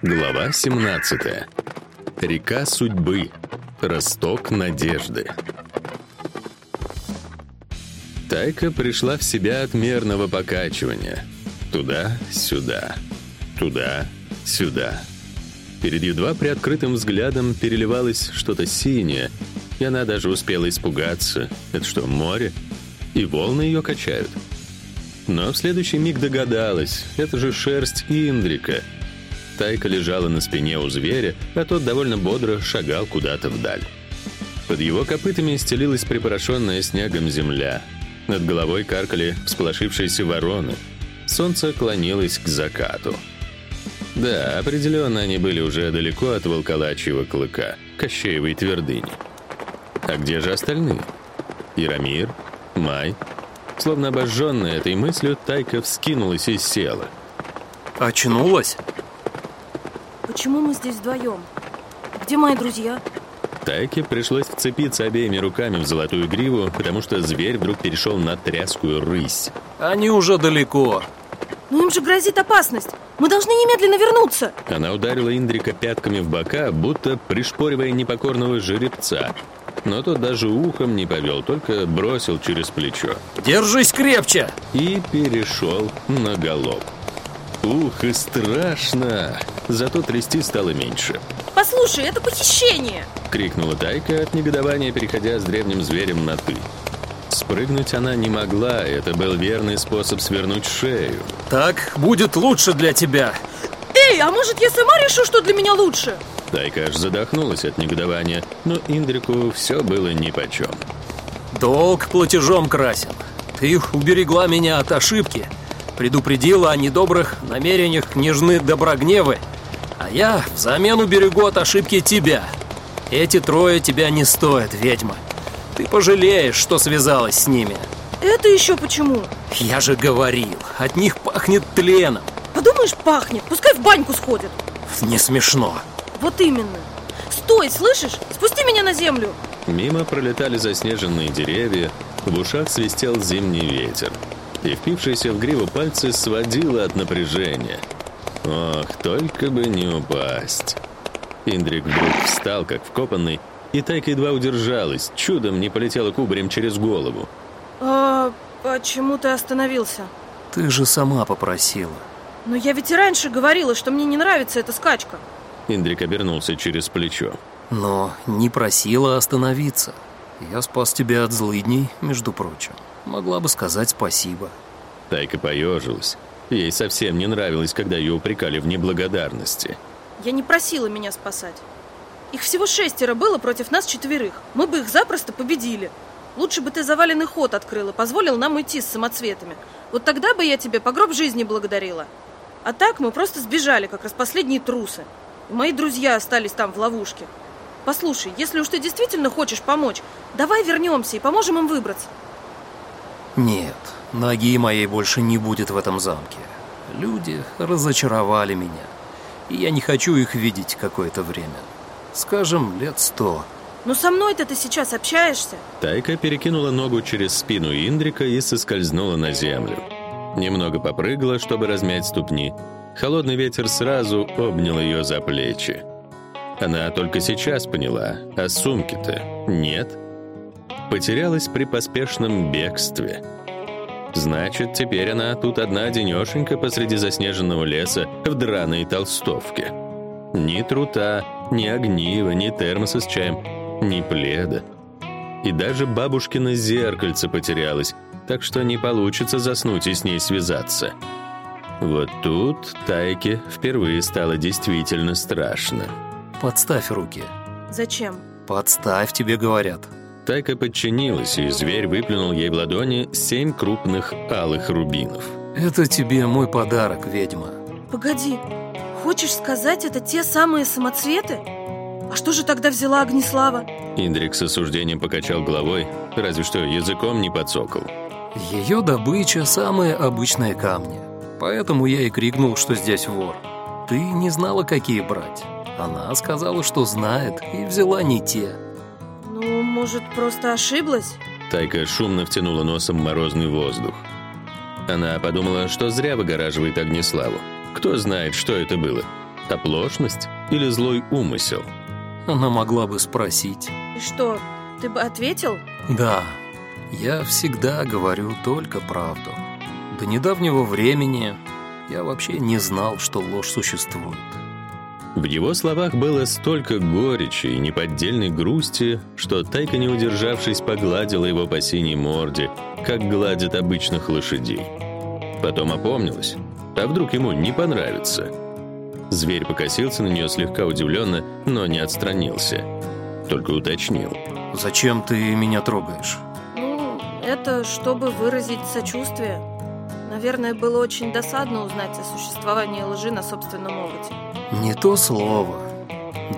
Глава 17. Река судьбы. Росток надежды. Тайка пришла в себя от мерного покачивания. Туда-сюда. Туда-сюда. Перед едва приоткрытым взглядом переливалось что-то синее, и она даже успела испугаться. Это что, море? И волны ее качают. Но в следующий миг догадалась, это же шерсть Индрика — Тайка лежала на спине у зверя, а тот довольно бодро шагал куда-то вдаль. Под его копытами стелилась припорошенная снегом земля. Над головой каркали всполошившиеся вороны. Солнце клонилось к закату. Да, определенно они были уже далеко от волколачьего клыка, Кощеевой твердыни. А где же остальные? Ирамир? Май? Словно обожженная этой мыслью, Тайка вскинулась и села. «Очнулась?» Почему мы здесь вдвоем? Где мои друзья? Тайке пришлось вцепиться обеими руками в золотую гриву, потому что зверь вдруг перешел на тряскую рысь. Они уже далеко. Но им же грозит опасность. Мы должны немедленно вернуться. Она ударила Индрика пятками в бока, будто пришпоривая непокорного жеребца. Но тот даже ухом не повел, только бросил через плечо. Держись крепче! И перешел на галоп. Ух, и страшно! Зато трясти стало меньше. Послушай, это похищение! Крикнула Тайка от негодования, переходя с древним зверем на «ты». Спрыгнуть она не могла, это был верный способ свернуть шею. Так будет лучше для тебя. Эй, а может я сама решу, что для меня лучше? Тайка аж задохнулась от негодования, но Индрику все было нипочем. Долг платежом красен. Ты уберегла меня от ошибки, предупредила о недобрых намерениях княжны Доброгневы, а я взамен уберегу от ошибки тебя. Эти трое тебя не стоят, ведьма. Ты пожалеешь, что связалась с ними. Это еще почему? Я же говорил, от них пахнет тленом. Подумаешь, пахнет, пускай в баньку сходят. Не смешно. Вот именно. Стой, слышишь? Спусти меня на землю. Мимо пролетали заснеженные деревья, в ушах свистел зимний ветер и впившиеся в гриву пальцы сводило от напряжения. Ох, только бы не упасть. Индрик вдруг встал, как вкопанный, и Тайка едва удержалась, чудом не полетела кубарем через голову. А почему ты остановился? Ты же сама попросила. Но я ведь и раньше говорила, что мне не нравится эта скачка. Индрик обернулся через плечо. Но не просила остановиться. Я спас тебя от злыдней, между прочим. Могла бы сказать спасибо. Тайка поежилась. Ей совсем не нравилось, когда ее упрекали в неблагодарности. Я не просила меня спасать. Их всего шестеро было против нас четверых. Мы бы их запросто победили. Лучше бы ты заваленный ход открыл и позволил нам уйти с самоцветами. Вот тогда бы я тебе по гроб жизни благодарила. А так мы просто сбежали, как раз последние трусы. И мои друзья остались там в ловушке. Послушай, если уж ты действительно хочешь помочь, давай вернемся и поможем им выбраться. Нет, ноги моей больше не будет в этом замке. Люди разочаровали меня, и я не хочу их видеть какое-то время. Скажем, лет сто. Ну со мной-то ты сейчас общаешься? Тайка перекинула ногу через спину Индрика и соскользнула на землю. Немного попрыгала, чтобы размять ступни. Холодный ветер сразу обнял ее за плечи. Она только сейчас поняла, а сумки-то нет потерялась при поспешном бегстве. Значит, теперь она тут одна денешенька посреди заснеженного леса в драной толстовке. Ни трута, ни огнива, ни термоса с чаем, ни пледа. И даже бабушкино зеркальце потерялось, так что не получится заснуть и с ней связаться. Вот тут Тайке впервые стало действительно страшно. Подставь руки. Зачем? Подставь, тебе говорят. Тайка подчинилась, и зверь выплюнул ей в ладони семь крупных алых рубинов. Это тебе мой подарок, ведьма. Погоди, хочешь сказать, это те самые самоцветы? А что же тогда взяла Огнеслава? Индрик с осуждением покачал головой, разве что языком не подсокол. Ее добыча – самые обычные камни. Поэтому я и крикнул, что здесь вор. Ты не знала, какие брать. Она сказала, что знает, и взяла не те. Может, просто ошиблась? Тайка шумно втянула носом морозный воздух. Она подумала, что зря выгораживает Огнеславу. Кто знает, что это было. Оплошность или злой умысел? Она могла бы спросить. И что, ты бы ответил? Да, я всегда говорю только правду. До недавнего времени я вообще не знал, что ложь существует. В его словах было столько горечи и неподдельной грусти, что Тайка, не удержавшись, погладила его по синей морде, как гладят обычных лошадей. Потом опомнилась. А вдруг ему не понравится? Зверь покосился на нее слегка удивленно, но не отстранился. Только уточнил. «Зачем ты меня трогаешь?» Ну, это чтобы выразить сочувствие. Наверное, было очень досадно узнать о существовании лжи на собственном опыте. Не то слово.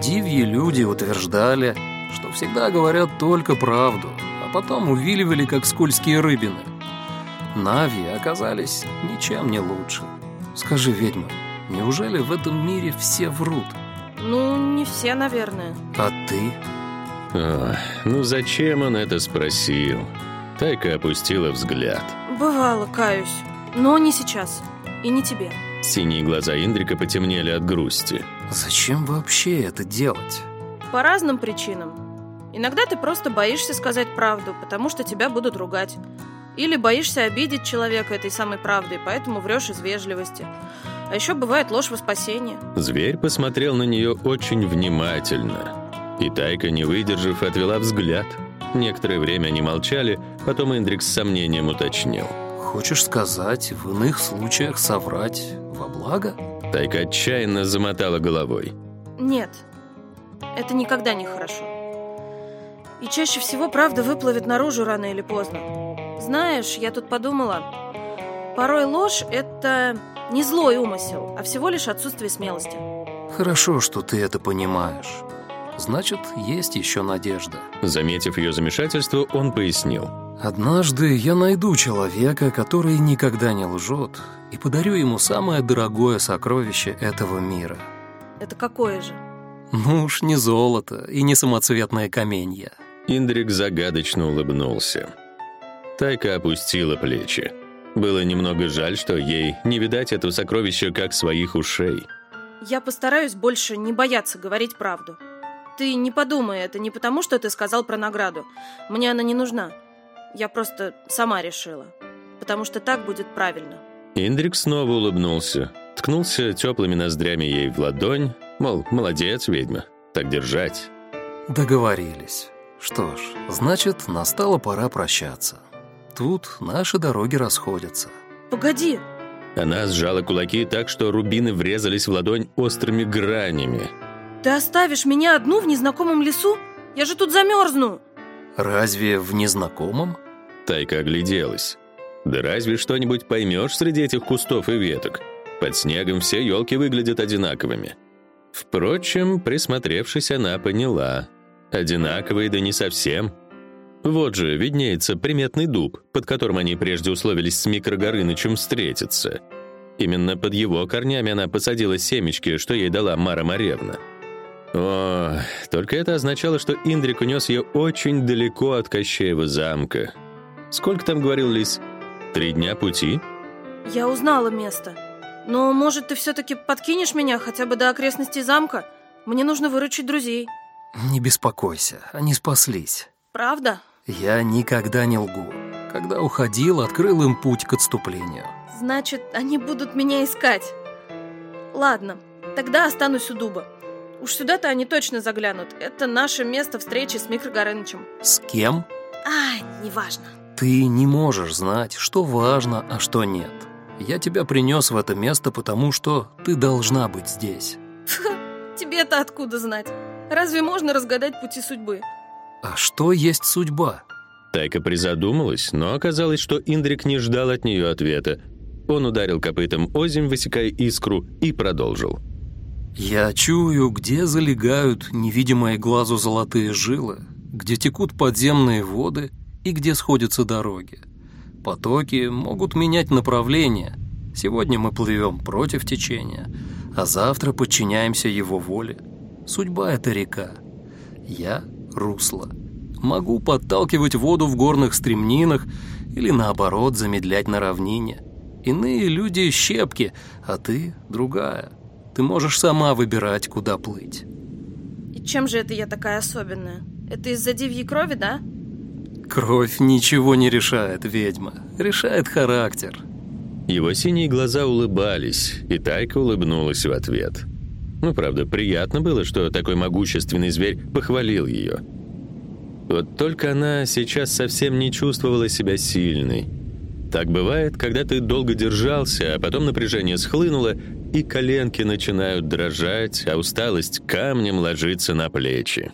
Дивьи люди утверждали, что всегда говорят только правду, а потом увиливали, как скользкие рыбины. Нави оказались ничем не лучше. Скажи, ведьма, неужели в этом мире все врут? Ну, не все, наверное. А ты? Ох, ну зачем он это спросил? Тайка опустила взгляд. Бывало, каюсь. Но не сейчас. И не тебе. Синие глаза Индрика потемнели от грусти. Зачем вообще это делать? По разным причинам. Иногда ты просто боишься сказать правду, потому что тебя будут ругать. Или боишься обидеть человека этой самой правдой, поэтому врешь из вежливости. А еще бывает ложь во спасение. Зверь посмотрел на нее очень внимательно. И Тайка, не выдержав, отвела взгляд. Некоторое время они молчали, потом Индрик с сомнением уточнил. Хочешь сказать, в иных случаях соврать во благо? Тайка отчаянно замотала головой. Нет, это никогда не хорошо. И чаще всего правда выплывет наружу рано или поздно. Знаешь, я тут подумала, порой ложь — это не злой умысел, а всего лишь отсутствие смелости. Хорошо, что ты это понимаешь. Значит, есть еще надежда. Заметив ее замешательство, он пояснил. Однажды я найду человека, который никогда не лжет, и подарю ему самое дорогое сокровище этого мира. Это какое же? Ну уж не золото и не самоцветное каменье. Индрик загадочно улыбнулся. Тайка опустила плечи. Было немного жаль, что ей не видать это сокровище как своих ушей. Я постараюсь больше не бояться говорить правду. Ты не подумай, это не потому, что ты сказал про награду. Мне она не нужна. Я просто сама решила. Потому что так будет правильно. Индрик снова улыбнулся, ткнулся теплыми ноздрями ей в ладонь, мол, молодец, ведьма, так держать. Договорились. Что ж, значит, настала пора прощаться. Тут наши дороги расходятся. Погоди, Она сжала кулаки так, что рубины врезались в ладонь острыми гранями. ты оставишь меня одну в незнакомом лесу? Я же тут замерзну. Разве в незнакомом? Тайка огляделась. Да разве что-нибудь поймешь среди этих кустов и веток? Под снегом все елки выглядят одинаковыми. Впрочем, присмотревшись, она поняла. Одинаковые, да не совсем. Вот же виднеется приметный дуб, под которым они прежде условились с Микрогорынычем встретиться. Именно под его корнями она посадила семечки, что ей дала Мара Маревна. О, только это означало, что Индрик унес ее очень далеко от Кощеева замка. Сколько там говорил Лис? Три дня пути? Я узнала место. Но, может, ты все-таки подкинешь меня хотя бы до окрестностей замка? Мне нужно выручить друзей. Не беспокойся, они спаслись. Правда? Я никогда не лгу. Когда уходил, открыл им путь к отступлению. Значит, они будут меня искать. Ладно, тогда останусь у дуба. Уж сюда-то они точно заглянут. Это наше место встречи с Микрогорынычем. С кем? А, неважно. Ты не можешь знать, что важно, а что нет. Я тебя принес в это место, потому что ты должна быть здесь. Тебе-то откуда знать? Разве можно разгадать пути судьбы? А что есть судьба? Тайка призадумалась, но оказалось, что Индрик не ждал от нее ответа. Он ударил копытом озимь, высекая искру, и продолжил. Я чую, где залегают невидимые глазу золотые жилы, где текут подземные воды и где сходятся дороги. Потоки могут менять направление. Сегодня мы плывем против течения, а завтра подчиняемся его воле. Судьба — это река. Я — русло. Могу подталкивать воду в горных стремнинах или, наоборот, замедлять на равнине. Иные люди — щепки, а ты — другая. Ты можешь сама выбирать, куда плыть. И чем же это я такая особенная? Это из-за дивьей крови, да? Кровь ничего не решает, ведьма. Решает характер. Его синие глаза улыбались, и Тайка улыбнулась в ответ. Ну, правда, приятно было, что такой могущественный зверь похвалил ее. Вот только она сейчас совсем не чувствовала себя сильной. Так бывает, когда ты долго держался, а потом напряжение схлынуло, и коленки начинают дрожать, а усталость камнем ложится на плечи.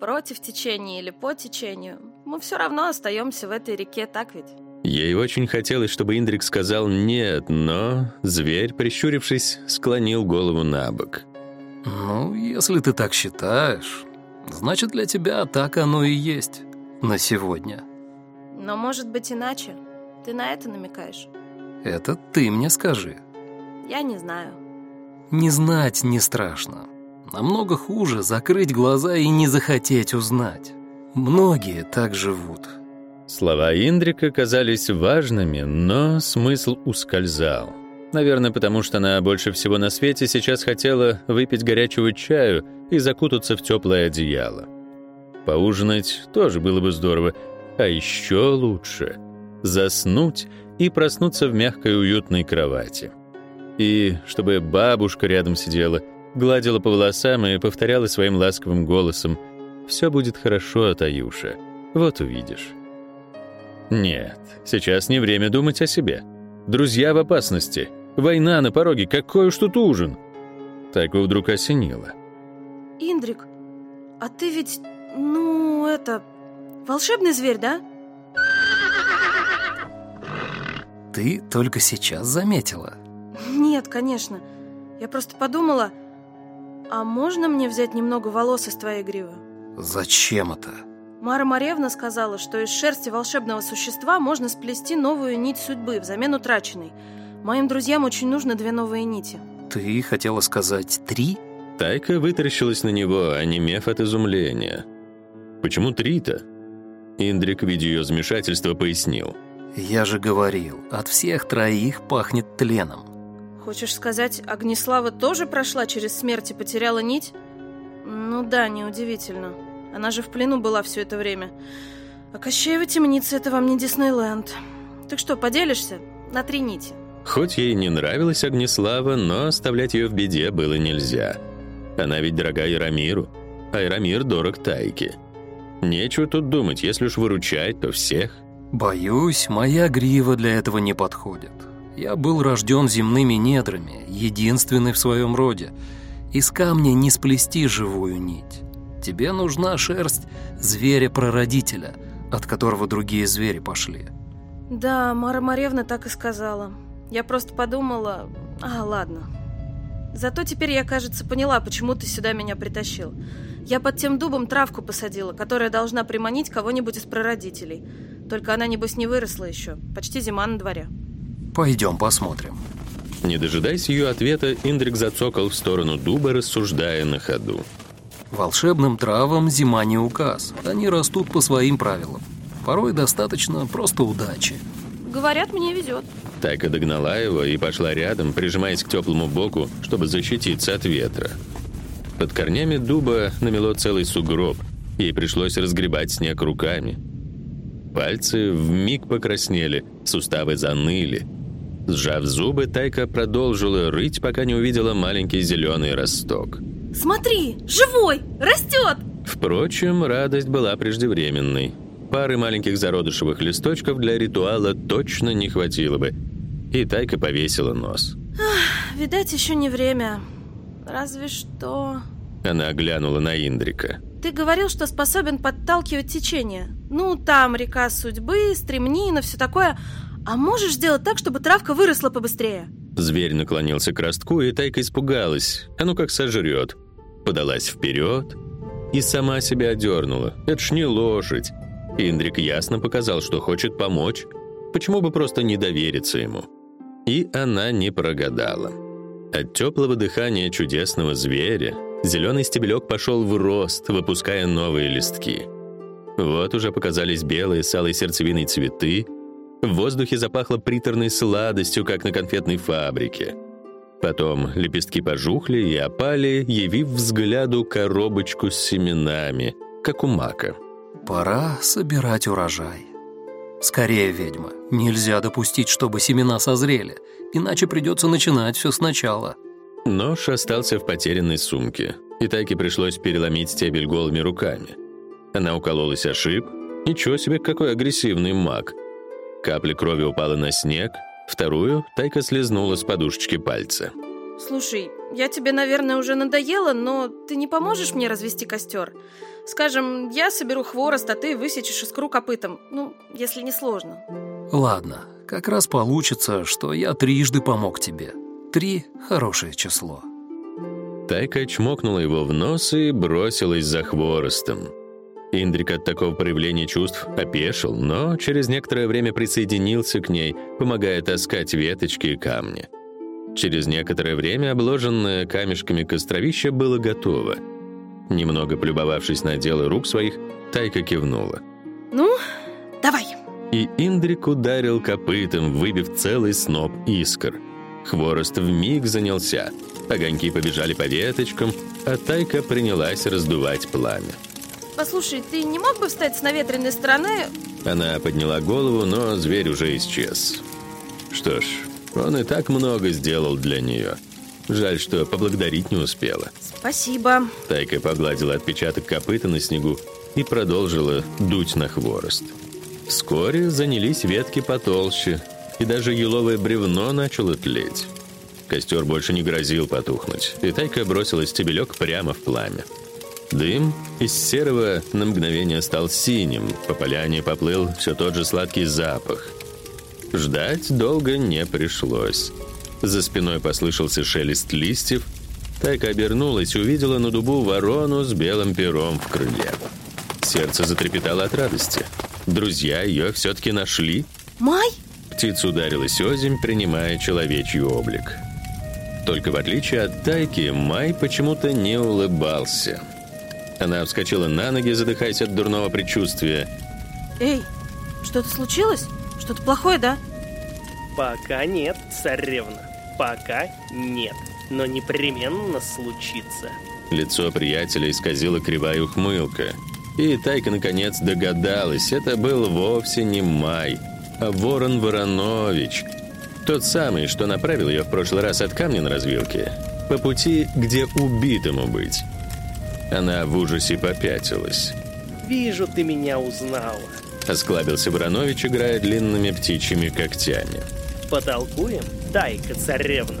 Против течения или по течению, мы все равно остаемся в этой реке, так ведь? Ей очень хотелось, чтобы Индрик сказал «нет», но зверь, прищурившись, склонил голову на бок. «Ну, если ты так считаешь, значит, для тебя так оно и есть на сегодня». Но может быть иначе? Ты на это намекаешь? Это ты мне скажи. Я не знаю. Не знать не страшно. Намного хуже закрыть глаза и не захотеть узнать. Многие так живут. Слова Индрика казались важными, но смысл ускользал. Наверное, потому что она больше всего на свете сейчас хотела выпить горячего чаю и закутаться в теплое одеяло. Поужинать тоже было бы здорово, а еще лучше — заснуть и проснуться в мягкой уютной кровати. И чтобы бабушка рядом сидела, гладила по волосам и повторяла своим ласковым голосом «Все будет хорошо, Таюша, вот увидишь». Нет, сейчас не время думать о себе. Друзья в опасности. Война на пороге. Какой уж тут ужин? Так вдруг осенило. Индрик, а ты ведь, ну, это, волшебный зверь, да? Ты только сейчас заметила? Нет, конечно. Я просто подумала, а можно мне взять немного волос из твоей гривы? Зачем это? Мара Маревна сказала, что из шерсти волшебного существа можно сплести новую нить судьбы взамен утраченной. Моим друзьям очень нужно две новые нити. Ты хотела сказать три? Тайка вытаращилась на него, онемев от изумления. «Почему три-то?» Индрик, видя ее замешательство, пояснил. «Я же говорил, от всех троих пахнет тленом». Хочешь сказать, Огнеслава тоже прошла через смерть и потеряла нить? Ну да, неудивительно. Она же в плену была все это время. А Кощеева темница — это вам не Диснейленд. Так что, поделишься? На три нити. Хоть ей не нравилась Огнеслава, но оставлять ее в беде было нельзя. Она ведь дорога Ирамиру, а Ирамир дорог Тайке. Нечего тут думать, если уж выручать, то всех. Боюсь, моя грива для этого не подходит. Я был рожден земными недрами, единственный в своем роде. Из камня не сплести живую нить. Тебе нужна шерсть зверя-прародителя, от которого другие звери пошли. Да, Мара Маревна так и сказала. Я просто подумала... А, ладно. Зато теперь я, кажется, поняла, почему ты сюда меня притащил. Я под тем дубом травку посадила, которая должна приманить кого-нибудь из прародителей. Только она, небось, не выросла еще. Почти зима на дворе. Пойдем посмотрим. Не дожидаясь ее ответа, Индрик зацокал в сторону дуба, рассуждая на ходу. Волшебным травам зима не указ. Они растут по своим правилам. Порой достаточно просто удачи. Говорят, мне везет. Тайка догнала его и пошла рядом, прижимаясь к теплому боку, чтобы защититься от ветра. Под корнями дуба намело целый сугроб. Ей пришлось разгребать снег руками. Пальцы вмиг покраснели, суставы заныли. Сжав зубы, Тайка продолжила рыть, пока не увидела маленький зеленый росток. Смотри, живой, растет! Впрочем, радость была преждевременной. Пары маленьких зародышевых листочков для ритуала точно не хватило бы. И Тайка повесила нос. Ах, видать, еще не время. Разве что... Она оглянула на Индрика. Ты говорил, что способен подталкивать течение. Ну, там река судьбы, стремнина, все такое. А можешь сделать так, чтобы травка выросла побыстрее? Зверь наклонился к ростку, и Тайка испугалась. Ну как сожрет. Подалась вперед и сама себя одернула. Это ж не лошадь. Индрик ясно показал, что хочет помочь. Почему бы просто не довериться ему? И она не прогадала. От теплого дыхания чудесного зверя зеленый стебелек пошел в рост, выпуская новые листки. Вот уже показались белые с алой сердцевиной цветы, в воздухе запахло приторной сладостью, как на конфетной фабрике. Потом лепестки пожухли и опали, явив взгляду коробочку с семенами, как у мака. Пора собирать урожай. Скорее, ведьма, нельзя допустить, чтобы семена созрели, иначе придется начинать все сначала. Нож остался в потерянной сумке, и Тайке пришлось переломить стебель голыми руками. Она укололась о шип. Ничего себе, какой агрессивный маг. Капля крови упала на снег, вторую Тайка слезнула с подушечки пальца. Слушай, я тебе, наверное, уже надоела, но ты не поможешь мне развести костер? Скажем, я соберу хворост, а ты высечешь искру копытом. Ну, если не сложно. Ладно, как раз получится, что я трижды помог тебе. Три — хорошее число. Тайка чмокнула его в нос и бросилась за хворостом. Индрик от такого проявления чувств опешил, но через некоторое время присоединился к ней, помогая таскать веточки и камни. Через некоторое время обложенное камешками костровище было готово. Немного полюбовавшись на дело рук своих, Тайка кивнула. Ну, давай. И Индрик ударил копытом, выбив целый сноп искр. Хворост вмиг занялся. Огоньки побежали по веточкам, а Тайка принялась раздувать пламя. Послушай, ты не мог бы встать с наветренной стороны? Она подняла голову, но зверь уже исчез. Что ж, он и так много сделал для нее. Жаль, что поблагодарить не успела. Спасибо. Тайка погладила отпечаток копыта на снегу и продолжила дуть на хворост. Вскоре занялись ветки потолще, и даже еловое бревно начало тлеть. Костер больше не грозил потухнуть, и Тайка бросила стебелек прямо в пламя. Дым из серого на мгновение стал синим, по поляне поплыл все тот же сладкий запах. Ждать долго не пришлось. За спиной послышался шелест листьев. Тайка обернулась и увидела на дубу ворону с белым пером в крыле. Сердце затрепетало от радости. Друзья ее все-таки нашли. Май? Птица ударилась озимь, принимая человечий облик. Только в отличие от Тайки, Май почему-то не улыбался. Она вскочила на ноги, задыхаясь от дурного предчувствия. Эй, что-то случилось? Что-то плохое, да? Пока нет, царевна. Пока нет. Но непременно случится. Лицо приятеля исказило кривая ухмылка. И Тайка наконец догадалась, это был вовсе не Май, Ворон Воронович. Тот самый, что направил ее в прошлый раз от камня на развилке. По пути, где убитому быть. Она в ужасе попятилась. Вижу, ты меня узнала. Осклабился Воронович, играя длинными птичьими когтями. Потолкуем, дай-ка, царевна.